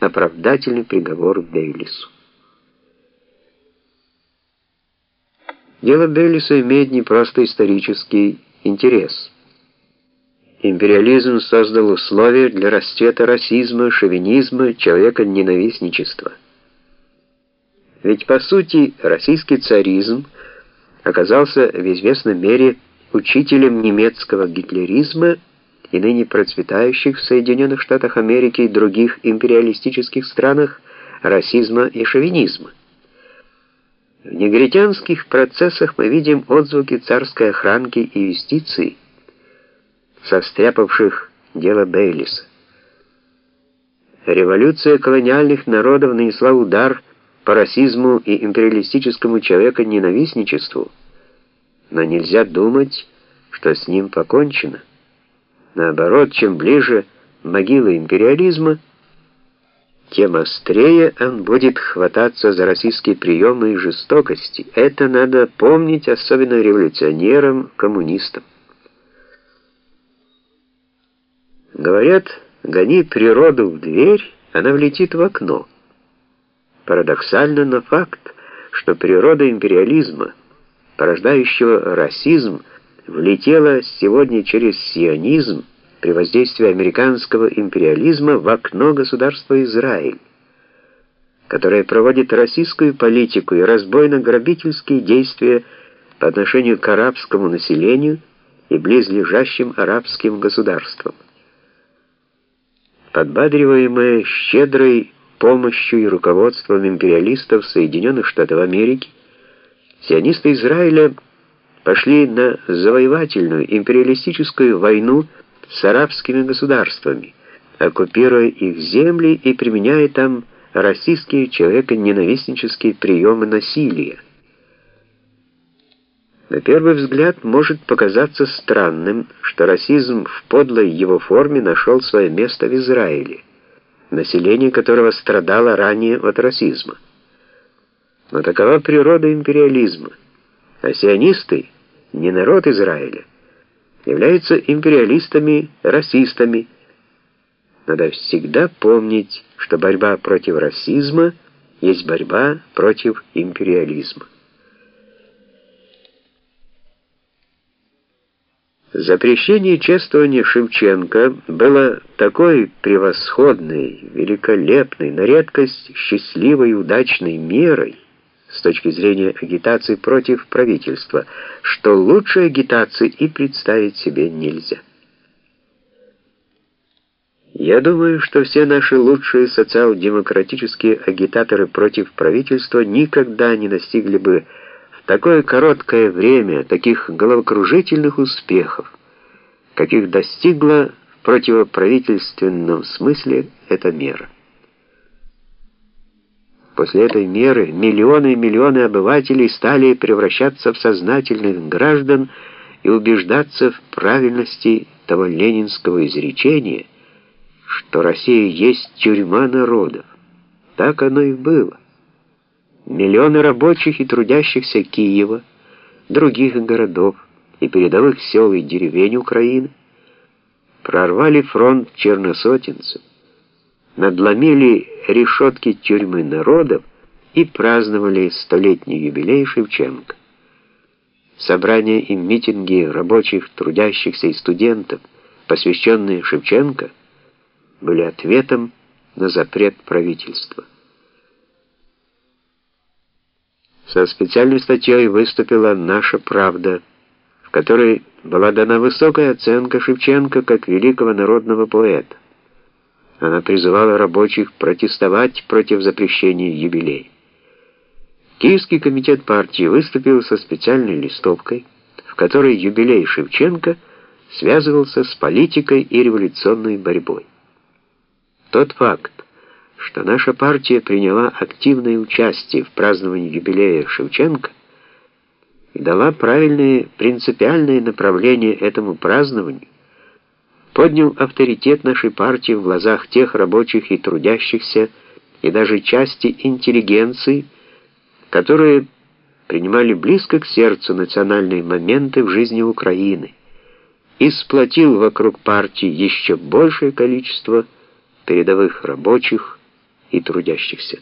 оправдательный приговор Бейлису. Дело Бейлиса имеет не просто исторический интерес. Империализм создал условия для расцвета расизма, шовинизма, человека-ненавистничества. Ведь по сути российский царизм оказался в известной мере учителем немецкого гитлеризма и ныне процветающих в Соединенных Штатах Америки и других империалистических странах расизма и шовинизма. В негритянских процессах мы видим отзвуки царской охранки и юстиции, состряпавших дело Бейлиса. Революция колониальных народов нанесла удар по расизму и империалистическому человеконенавистничеству, но нельзя думать, что с ним покончено. Наоборот, чем ближе могила империализма, тем острее он будет хвататься за российские приемы и жестокости. Это надо помнить, особенно революционерам, коммунистам. Говорят, гони природу в дверь, она влетит в окно. Парадоксально, но факт, что природа империализма, порождающего расизм, влетела сегодня через сионизм при воздействии американского империализма в окно государства Израиль, которое проводит российскую политику и разбойно-грабительские действия по отношению к арабскому населению и близлежащим арабским государствам подбадриваемые щедрой помощью и руководством империалистов Соединенных Штатов Америки, сионисты Израиля пошли на завоевательную империалистическую войну с арабскими государствами, оккупируя их земли и применяя там российские человеконенавистнические приемы насилия. На первый взгляд может показаться странным, что расизм в подлой его форме нашел свое место в Израиле, население которого страдало ранее от расизма. Но такова природа империализма. А сионисты, не народ Израиля, являются империалистами-расистами. Надо всегда помнить, что борьба против расизма есть борьба против империализма. Запрещение чествования Шевченко было такой превосходной, великолепной, на редкость счастливой и удачной мерой с точки зрения агитации против правительства, что лучшей агитации и представить себе нельзя. Я думаю, что все наши лучшие социал-демократические агитаторы против правительства никогда не достигли бы такое короткое время таких головокружительных успехов, каких достигла в противоправительственном смысле эта мера. После этой меры миллионы и миллионы обывателей стали превращаться в сознательных граждан и убеждаться в правильности того ленинского изречения, что Россия есть тюрьма народов. Так оно и было. Миллионы рабочих и трудящихся Киева, других городов и передовых сел и деревень Украины прорвали фронт черносотенцев, надломили решетки тюрьмы народов и праздновали столетний юбилей Шевченко. Собрания и митинги рабочих, трудящихся и студентов, посвященные Шевченко, были ответом на запрет правительства. Со специальной статьей выступила «Наша правда», в которой была дана высокая оценка Шевченко как великого народного поэта. Она призывала рабочих протестовать против запрещения юбилея. Киевский комитет партии выступил со специальной листовкой, в которой юбилей Шевченко связывался с политикой и революционной борьбой. Тот факт, что наша партия приняла активное участие в праздновании юбилея Шевченко и дала правильные принципиальные направления этому празднованию, поднял авторитет нашей партии в глазах тех рабочих и трудящихся, и даже части интеллигенции, которые принимали близко к сердцу национальные моменты в жизни Украины, и сплотил вокруг партии еще большее количество передовых рабочих, и трудящихся.